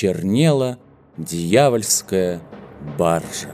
чернела дьявольская баржа.